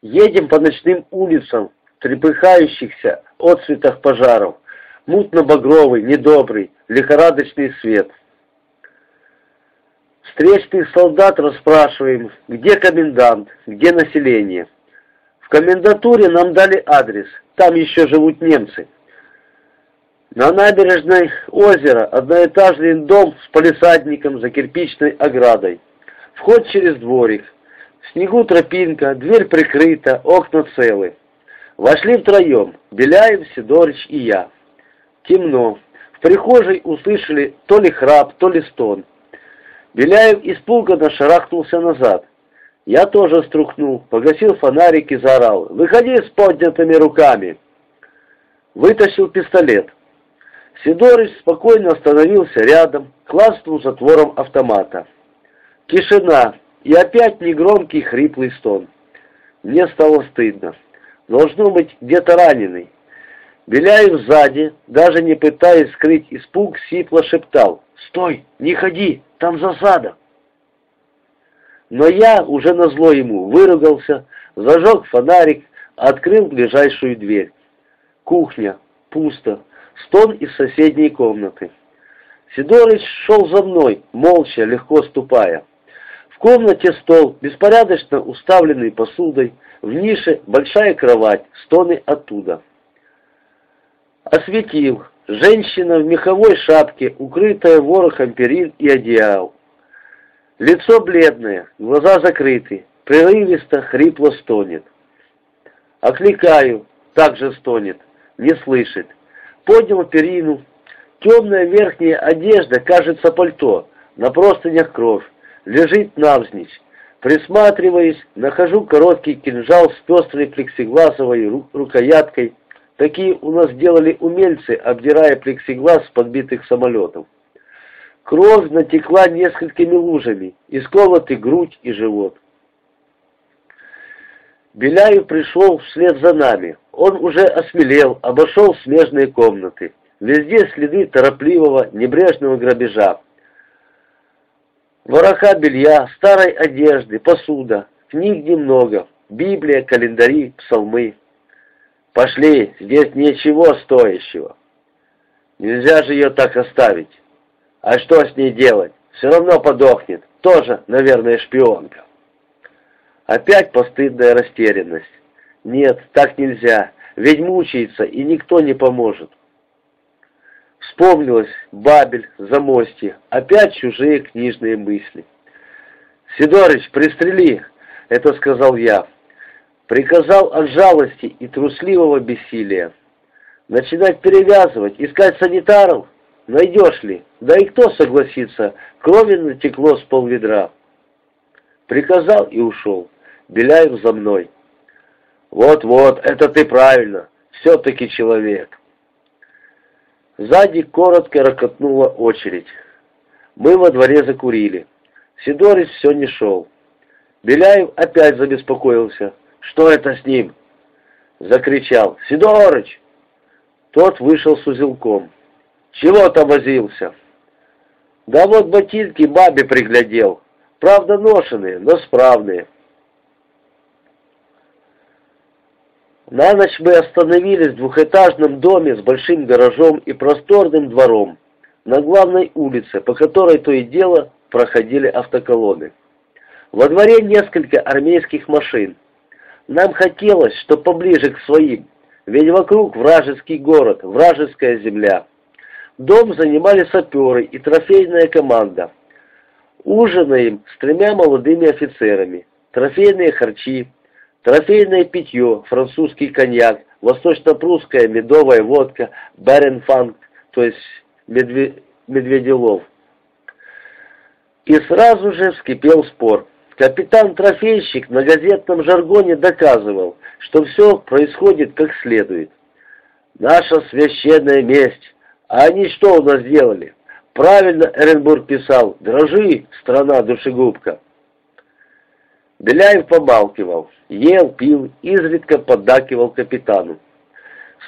Едем по ночным улицам, трепыхающихся отцветах пожаров, мутно-багровый, недобрый, лихорадочный свет. Встречных солдат расспрашиваем, где комендант, где население. В комендатуре нам дали адрес, там еще живут немцы. На набережной озера одноэтажный дом с полисадником за кирпичной оградой. Вход через дворик. Снегу тропинка, дверь прикрыта, окна целы. Вошли втроем, Беляев, Сидорыч и я. Темно. В прихожей услышали то ли храп, то ли стон. Беляев испуганно шарахнулся назад. Я тоже струхнул, погасил фонарик и заорал. «Выходи с поднятыми руками!» Вытащил пистолет. Сидорыч спокойно остановился рядом, класнул затвором автомата. Тишина и опять негромкий хриплый стон. Мне стало стыдно. Должно быть, где-то раненый. Беляев сзади, даже не пытаясь скрыть испуг, сипло шептал. «Стой! Не ходи! Там засада!» Но я, уже назло ему, выругался, зажег фонарик, открыл ближайшую дверь. Кухня. Пусто. Стон из соседней комнаты. Сидорыч шел за мной, молча, легко ступая. В комнате стол, беспорядочно уставленный посудой, в нише большая кровать, стоны оттуда. Осветил. Женщина в меховой шапке, укрытая ворохом перин и одеял. Лицо бледное, глаза закрыты, прерывисто, хрипло стонет. Окликаю, также стонет, не слышит. Поднял перину. Темная верхняя одежда, кажется, пальто, на простынях кровь лежит навзничь. Присматриваясь, нахожу короткий кинжал с пестрой плексигласовой ру рукояткой. Такие у нас делали умельцы, обдирая плексиглаз с подбитых самолетов. Кровь натекла несколькими лужами, исколоты грудь и живот. Беляев пришел вслед за нами. Он уже осмелел, обошел смежные комнаты. Везде следы торопливого, небрежного грабежа. Вороха белья, старой одежды, посуда, книг немного, Библия, календари, псалмы. Пошли, здесь ничего стоящего. Нельзя же ее так оставить. А что с ней делать? Все равно подохнет. Тоже, наверное, шпионка. Опять постыдная растерянность. Нет, так нельзя. Ведь мучается, и никто не поможет. Вспомнилось Бабель, Замостье, опять чужие книжные мысли. «Сидорыч, пристрели!» — это сказал я. Приказал от жалости и трусливого бессилия. Начинать перевязывать, искать санитаров? Найдешь ли? Да и кто согласится? Крови натекло с полведра. Приказал и ушел. Беляев за мной. Вот-вот, это ты правильно. Все-таки человек. Сзади коротко ракотнула очередь. Мы во дворе закурили. Сидорич все не шел. Беляев опять забеспокоился. «Что это с ним?» Закричал. «Сидорыч!» Тот вышел с узелком. «Чего там возился?» «Да вот ботинки бабе приглядел. Правда ношеные, но справные». На ночь мы остановились в двухэтажном доме с большим гаражом и просторным двором на главной улице, по которой то и дело проходили автоколонны. Во дворе несколько армейских машин. Нам хотелось, чтобы поближе к своим, ведь вокруг вражеский город, вражеская земля. Дом занимали саперы и трофейная команда. Ужинаем с тремя молодыми офицерами. Трофейные харчи, Трофейное питье, французский коньяк, восточно-прусская медовая водка, Беренфанг, то есть медве... медведелов. И сразу же вскипел спор. Капитан-трофейщик на газетном жаргоне доказывал, что все происходит как следует. Наша священная месть. А они что у нас делали? Правильно Эренбург писал, дрожи, страна душегубка. Беляев помалкивал, ел, пил, изредка поддакивал капитану.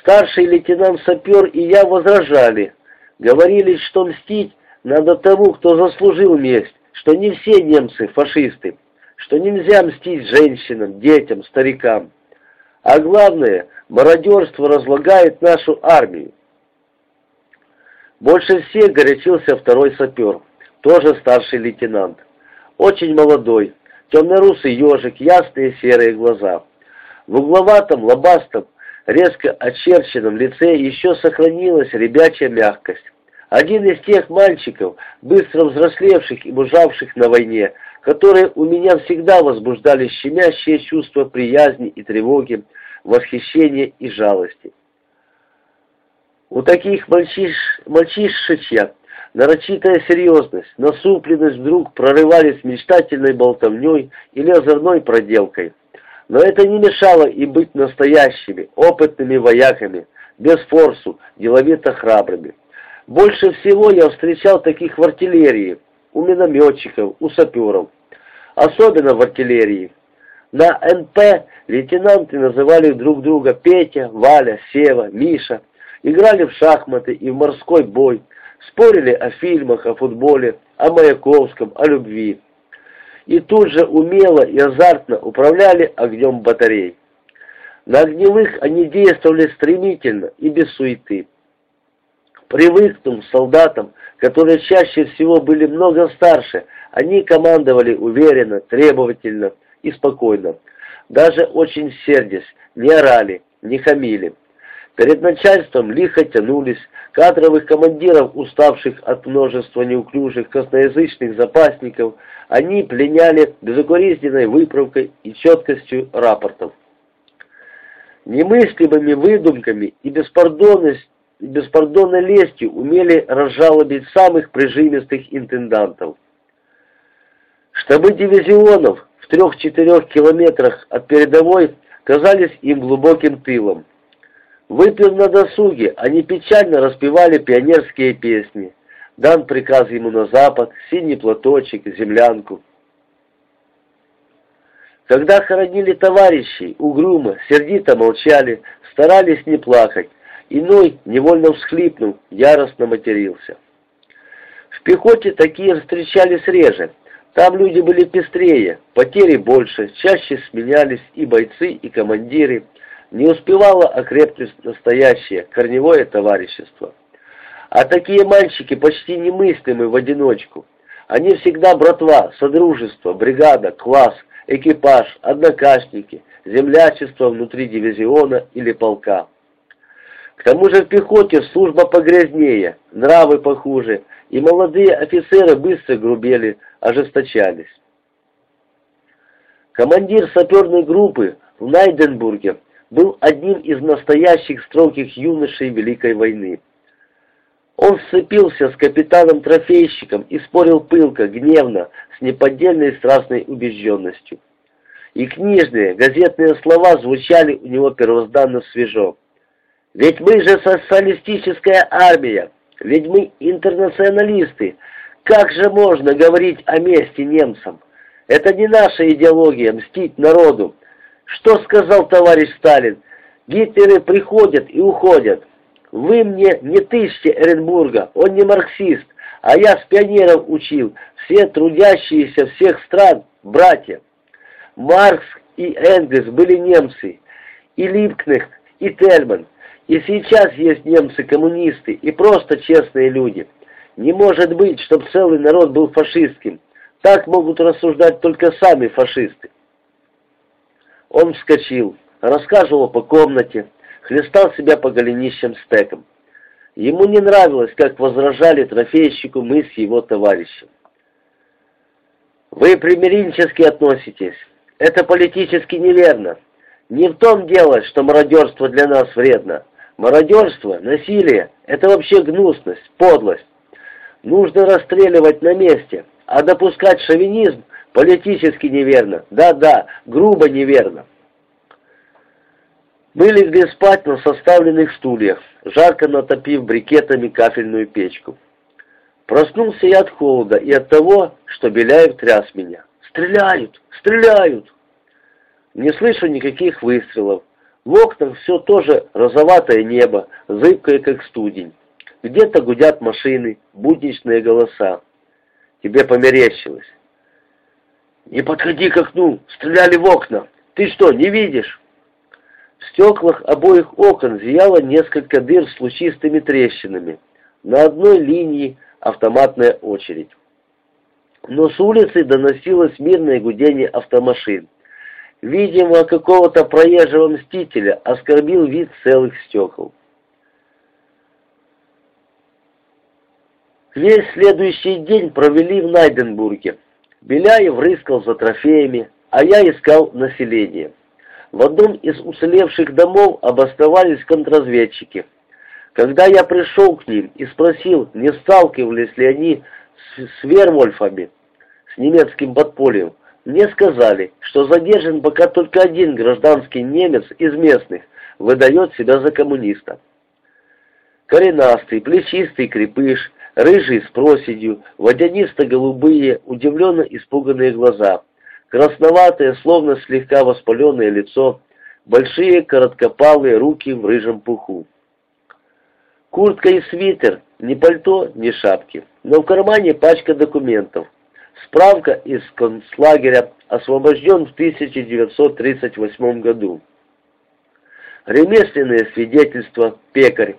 Старший лейтенант-сапер и я возражали. Говорили, что мстить надо тому, кто заслужил месть, что не все немцы фашисты, что нельзя мстить женщинам, детям, старикам. А главное, мародерство разлагает нашу армию. Больше всех горячился второй сапер, тоже старший лейтенант. Очень молодой, темно-русый ежик, ясные серые глаза. В угловатом, лобастом, резко очерченном лице еще сохранилась ребячья мягкость. Один из тех мальчиков, быстро взрослевших и мужавших на войне, которые у меня всегда возбуждали щемящее чувство приязни и тревоги, восхищения и жалости. У таких мальчиш... мальчишечья нарочитая серьезность, насупленность вдруг прорывались мечтательной болтовней или озорной проделкой. Но это не мешало и быть настоящими, опытными вояками, без форсу, деловито храбрыми. Больше всего я встречал таких в артиллерии, у минометчиков, у саперов. Особенно в артиллерии. На НП лейтенанты называли друг друга Петя, Валя, Сева, Миша. Играли в шахматы и в морской бой. Спорили о фильмах, о футболе, о Маяковском, о любви и тут же умело и азартно управляли огнем батарей. На огневых они действовали стремительно и без суеты. Привыкнув солдатам, которые чаще всего были много старше, они командовали уверенно, требовательно и спокойно. Даже очень сердясь, не орали, не хамили. Перед начальством лихо тянулись, кадровых командиров, уставших от множества неуклюжих косноязычных запасников, они пленяли безукоризненной выправкой и четкостью рапортов. Немыслимыми выдумками и беспардонностью беспардонной лестью умели разжалобить самых прижимистых интендантов. Штабы дивизионов в трех-четырех километрах от передовой казались им глубоким тылом. Выпив на досуге, они печально распевали пионерские песни. Дан приказ ему на запад, синий платочек, землянку. Когда хоронили товарищей, угрюмо, сердито молчали, старались не плакать. Иной, невольно всхлипнув, яростно матерился. В пехоте такие встречались реже. Там люди были пестрее, потери больше, чаще сменялись и бойцы, и командиры, не успевало окрепнуть настоящее корневое товарищество. А такие мальчики почти немыслимы в одиночку. Они всегда братва, содружество, бригада, класс, экипаж, однокашники, землячество внутри дивизиона или полка. К тому же в пехоте служба погрязнее, нравы похуже, и молодые офицеры быстро грубели, ожесточались. Командир саперной группы в Найденбурге был одним из настоящих строгих юношей Великой войны. Он сцепился с капитаном-трофейщиком и спорил пылко, гневно, с неподдельной страстной убежденностью. И книжные, газетные слова звучали у него первозданно свежо. «Ведь мы же социалистическая армия, ведь мы интернационалисты. Как же можно говорить о мести немцам? Это не наша идеология мстить народу, что сказал товарищ Сталин? Гитлеры приходят и уходят. Вы мне не тысячи Эренбурга, он не марксист, а я с пионеров учил, все трудящиеся всех стран, братья. Маркс и Энгельс были немцы, и Липкнехт, и Тельман. И сейчас есть немцы-коммунисты и просто честные люди. Не может быть, чтобы целый народ был фашистским. Так могут рассуждать только сами фашисты. Он вскочил, рассказывал по комнате, хлестал себя по голенищам стеком. Ему не нравилось, как возражали трофейщику мы с его товарищем. «Вы примиренчески относитесь. Это политически неверно. Не в том дело, что мародерство для нас вредно. Мародерство, насилие – это вообще гнусность, подлость. Нужно расстреливать на месте, а допускать шовинизм Политически неверно. Да-да, грубо неверно. Мы легли спать на составленных стульях, жарко натопив брикетами кафельную печку. Проснулся я от холода и от того, что Беляев тряс меня. «Стреляют! Стреляют!» Не слышу никаких выстрелов. В окнах все тоже розоватое небо, зыбкое, как студень. Где-то гудят машины, будничные голоса. Тебе померещилось. «Не подходи к окну! Стреляли в окна! Ты что, не видишь?» В стеклах обоих окон зияло несколько дыр с лучистыми трещинами. На одной линии автоматная очередь. Но с улицы доносилось мирное гудение автомашин. Видимо, какого-то проезжего мстителя оскорбил вид целых стекол. Весь следующий день провели в Найденбурге. Беляев рыскал за трофеями, а я искал население. В одном из уцелевших домов обосновались контрразведчики. Когда я пришел к ним и спросил, не сталкивались ли они с, с Вервольфами, с немецким подпольем, мне сказали, что задержан пока только один гражданский немец из местных, выдает себя за коммуниста. Коренастый, плечистый крепыш, рыжий с проседью, водянисто-голубые, удивленно испуганные глаза, красноватое, словно слегка воспаленное лицо, большие короткопалые руки в рыжем пуху. Куртка и свитер, ни пальто, ни шапки, но в кармане пачка документов. Справка из концлагеря освобожден в 1938 году. Ремесленное свидетельство, пекарь,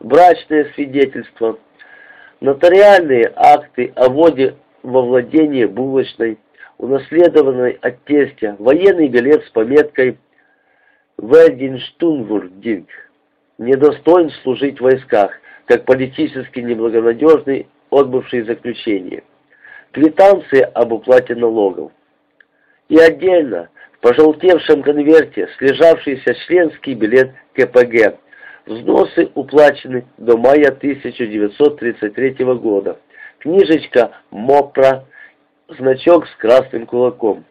брачное свидетельство, нотариальные акты о вводе во владение булочной, унаследованной от тестя, военный билет с пометкой «Вердинштунвурдинг», недостоин служить в войсках, как политически неблагонадежный, отбывший заключение, квитанция об уплате налогов. И отдельно, в пожелтевшем конверте, слежавшийся членский билет КПГ, Взносы уплачены до мая 1933 года. Книжечка МОПРА, значок с красным кулаком.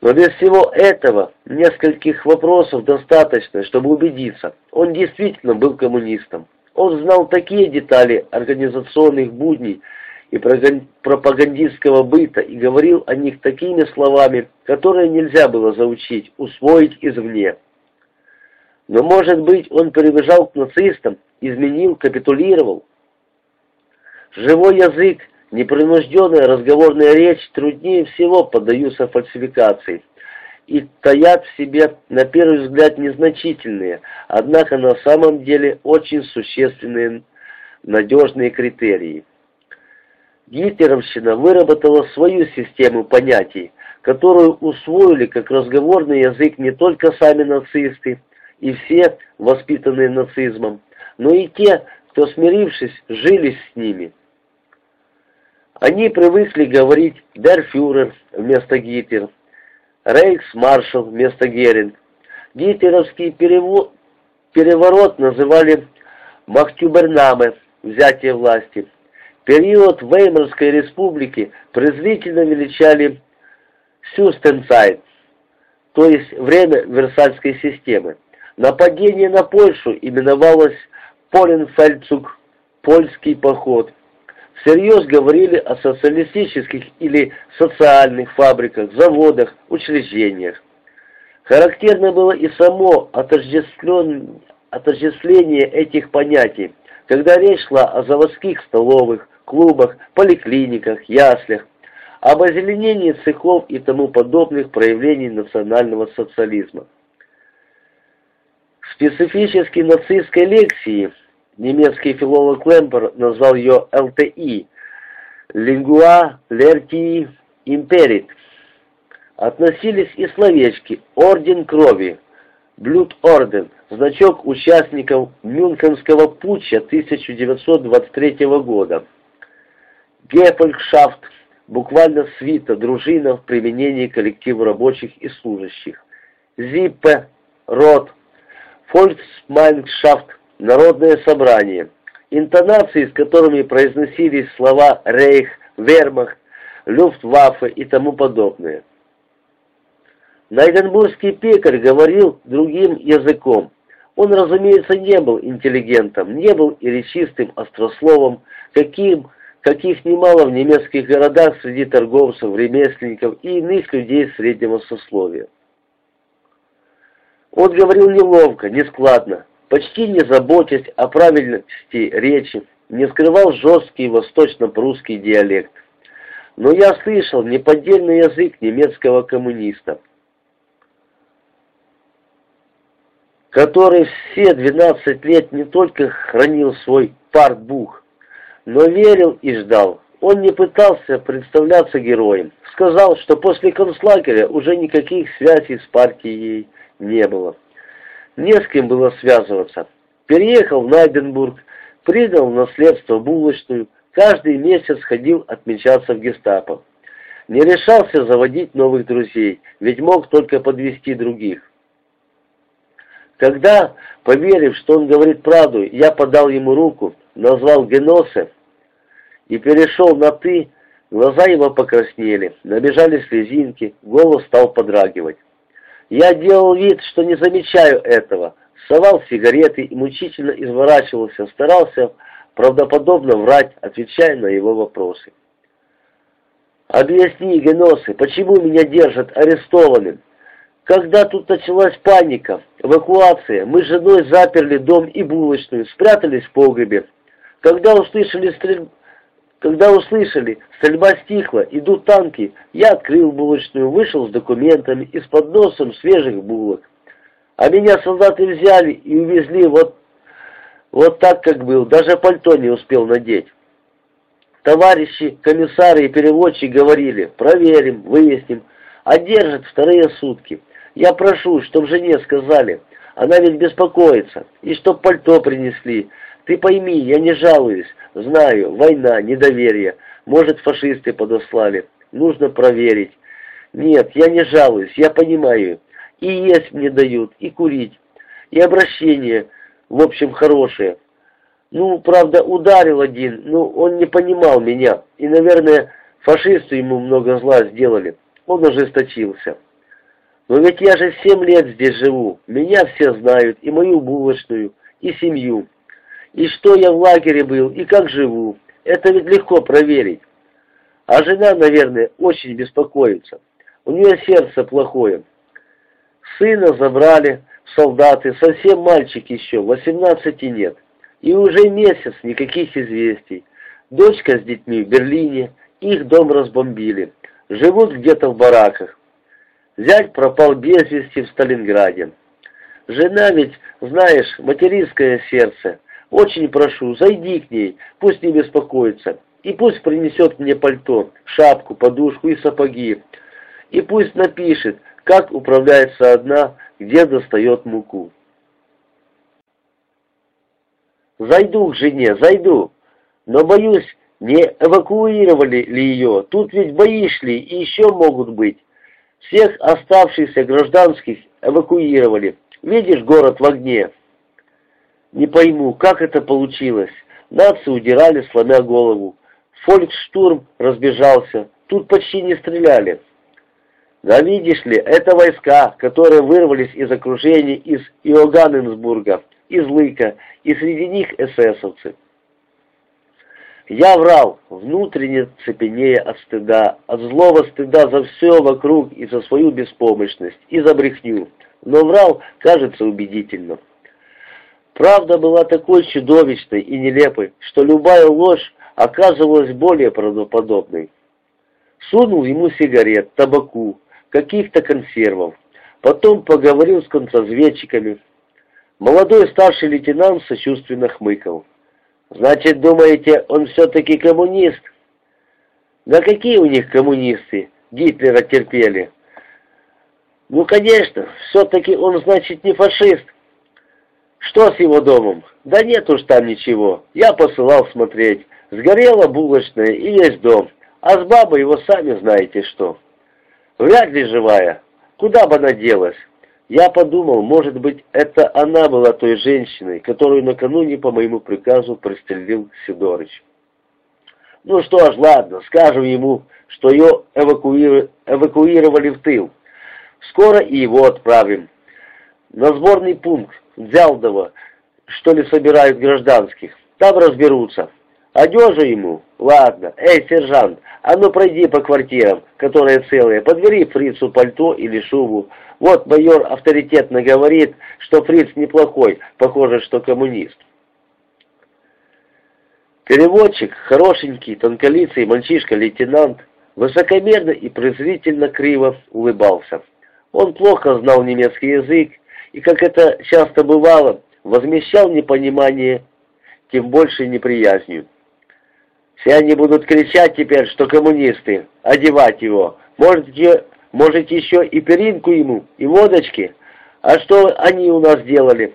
Но без всего этого нескольких вопросов достаточно, чтобы убедиться, он действительно был коммунистом. Он знал такие детали организационных будней и пропагандистского быта и говорил о них такими словами, которые нельзя было заучить, усвоить извне. Но, может быть, он перебежал к нацистам, изменил, капитулировал. Живой язык, непринужденная разговорная речь труднее всего поддаются фальсификации и таят в себе, на первый взгляд, незначительные, однако на самом деле очень существенные надежные критерии. Гитлеровщина выработала свою систему понятий, которую усвоили как разговорный язык не только сами нацисты, и все, воспитанные нацизмом, но и те, кто, смирившись, жили с ними. Они привыкли говорить «Der Führer» вместо «Гитлер», «Рейхсмаршал» вместо «Геринг». Гитлеровский переворот называли «Махтюбернаме» – «взятие власти». Период Веймарской республики презрительно величали «Сюстенцайт», то есть время Версальской системы. Нападение на Польшу именовалось Поленфельдцуг, польский поход. Всерьез говорили о социалистических или социальных фабриках, заводах, учреждениях. Характерно было и само отождествление этих понятий, когда речь шла о заводских столовых, клубах, поликлиниках, яслях, об озеленении цехов и тому подобных проявлений национального социализма специфической нацистской лекции немецкий филолог Лемпер назвал ее ЛТИ «Lingua Lertii Imperit». Относились и словечки «Орден крови», «Блюд-орден», значок участников Мюнхенского путча 1923 года. Гефольгшафт, буквально свита, дружина в применении коллектива рабочих и служащих. Зиппе, род, Фольксмайншафт, народное собрание, интонации, с которыми произносились слова «рейх», «вермахт», «люфтваффе» и тому подобное. Найденбургский пекарь говорил другим языком. Он, разумеется, не был интеллигентом, не был и речистым острословом, каким, каких немало в немецких городах среди торговцев, ремесленников и иных людей среднего сословия. Он говорил неловко, нескладно, почти не заботясь о правильности речи, не скрывал жесткий восточно-прусский диалект. но я слышал неподдельный язык немецкого коммуниста, который все 12 лет не только хранил свой партбух, но верил и ждал. Он не пытался представляться героем. Сказал, что после концлагеря уже никаких связей с партией не было. Не с кем было связываться. Переехал в Найденбург, придал наследство булочную, каждый месяц ходил отмечаться в гестапо. Не решался заводить новых друзей, ведь мог только подвести других. Когда, поверив, что он говорит правду, я подал ему руку, назвал Геносе и перешел на «ты», глаза его покраснели, набежали слезинки, голос стал подрагивать. Я делал вид, что не замечаю этого, совал сигареты и мучительно изворачивался, старался правдоподобно врать, отвечая на его вопросы. «Объясни, Геносы, почему меня держат арестованным? Когда тут началась паника, эвакуация, мы с женой заперли дом и булочную, спрятались в погребе. Когда услышали стрельбу, когда услышали, стрельба стихла, идут танки, я открыл булочную, вышел с документами и с подносом свежих булок. А меня солдаты взяли и увезли вот, вот так, как был, даже пальто не успел надеть. Товарищи, комиссары и переводчики говорили, проверим, выясним, а держат вторые сутки. Я прошу, чтоб жене сказали, она ведь беспокоится, и чтоб пальто принесли. Ты пойми, я не жалуюсь, знаю, война, недоверие, может фашисты подослали, нужно проверить. Нет, я не жалуюсь, я понимаю, и есть мне дают, и курить, и обращение, в общем, хорошее. Ну, правда, ударил один, но он не понимал меня, и, наверное, фашисты ему много зла сделали. Он ожесточился. Но ведь я же семь лет здесь живу, меня все знают, и мою булочную, и семью. И что я в лагере был, и как живу. Это ведь легко проверить. А жена, наверное, очень беспокоится. У нее сердце плохое. Сына забрали солдаты, совсем мальчик еще, 18 нет. И уже месяц никаких известий. Дочка с детьми в Берлине, их дом разбомбили. Живут где-то в бараках. Зять пропал без вести в Сталинграде. Жена ведь, знаешь, материнское сердце. Очень прошу, зайди к ней, пусть не беспокоится. И пусть принесет мне пальто, шапку, подушку и сапоги. И пусть напишет, как управляется одна, где достает муку. Зайду к жене, зайду. Но боюсь, не эвакуировали ли ее? Тут ведь бои шли и еще могут быть. Всех оставшихся гражданских эвакуировали. Видишь, город в огне. Не пойму, как это получилось. Нации удирали, сломя голову. Фолькштурм разбежался. Тут почти не стреляли. Да видишь ли, это войска, которые вырвались из окружения из Иоганнесбурга, из Лыка, и среди них эсэсовцы. Я врал, внутренне цепенея от стыда, от злого стыда за все вокруг и за свою беспомощность, и за брехню. Но врал, кажется, убедительно. Правда была такой чудовищной и нелепой, что любая ложь оказывалась более правдоподобной. Сунул ему сигарет, табаку, каких-то консервов. Потом поговорил с контрразведчиками. Молодой старший лейтенант сочувственно хмыкал. «Значит, думаете, он все-таки коммунист?» «Да какие у них коммунисты? Гитлера терпели». «Ну, конечно, все-таки он, значит, не фашист». «Что с его домом?» «Да нет уж там ничего. Я посылал смотреть. Сгорела булочная и весь дом. А с бабой его сами знаете что». «Вряд ли живая. Куда бы она делась?» Я подумал, может быть, это она была той женщиной, которую накануне по моему приказу пристрелил Сидорыч. Ну что ж, ладно, скажем ему, что ее эвакуировали в тыл. Скоро и его отправим. На сборный пункт Дзялдова, что ли, собирают гражданских. Там разберутся. Одежу ему? Ладно. Эй, сержант, а ну пройди по квартирам, которые целые, подбери фрицу пальто или шубу. Вот майор авторитетно говорит, что фриц неплохой, похоже, что коммунист. Переводчик, хорошенький, тонколицый мальчишка-лейтенант, высокомерно и презрительно криво улыбался. Он плохо знал немецкий язык и, как это часто бывало, возмещал непонимание тем больше неприязнью. Все они будут кричать теперь, что коммунисты, одевать его. Может, может еще и перинку ему, и водочки. А что они у нас делали?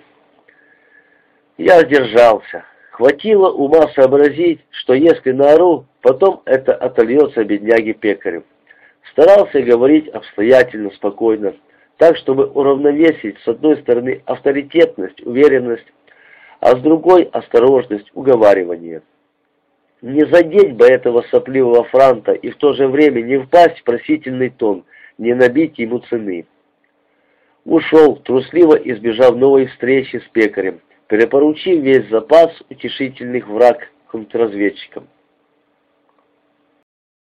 Я сдержался. Хватило ума сообразить, что если наору, потом это отольется бедняге-пекарю. Старался говорить обстоятельно, спокойно, так, чтобы уравновесить с одной стороны авторитетность, уверенность, а с другой осторожность, уговаривание. Не задеть бы этого сопливого франта и в то же время не впасть в просительный тон, не набить ему цены. Ушел, трусливо избежав новой встречи с пекарем, перепоручив весь запас утешительных враг контрразведчикам.